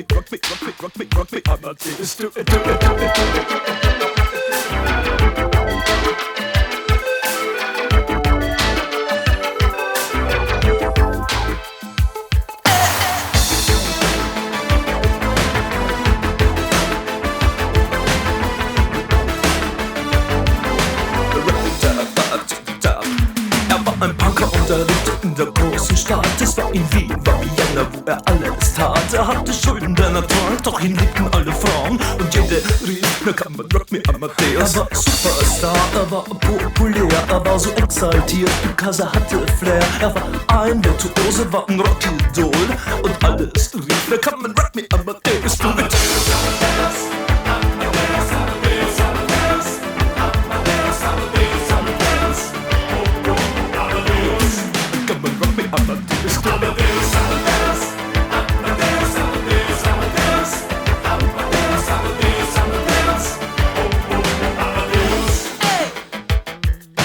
me, rock me, rock me, rock me, rock me, Amadeus, do it, do it, do it, do it. Punker er der großen Stadt. Es war in Wien, war Vienna, wo er alles tat. Er hatte Schulden, denn er trank, doch ihn liebten alle Frauen. Und jede rief, na kann man Rock me Amadeus. Er war Superstar, er war populär, er war so exaltiert, because er hatte Flair. Er war ein Virtuose, war ein Rockidol. Und alles rief, na kann man Rock me Amadeus. Du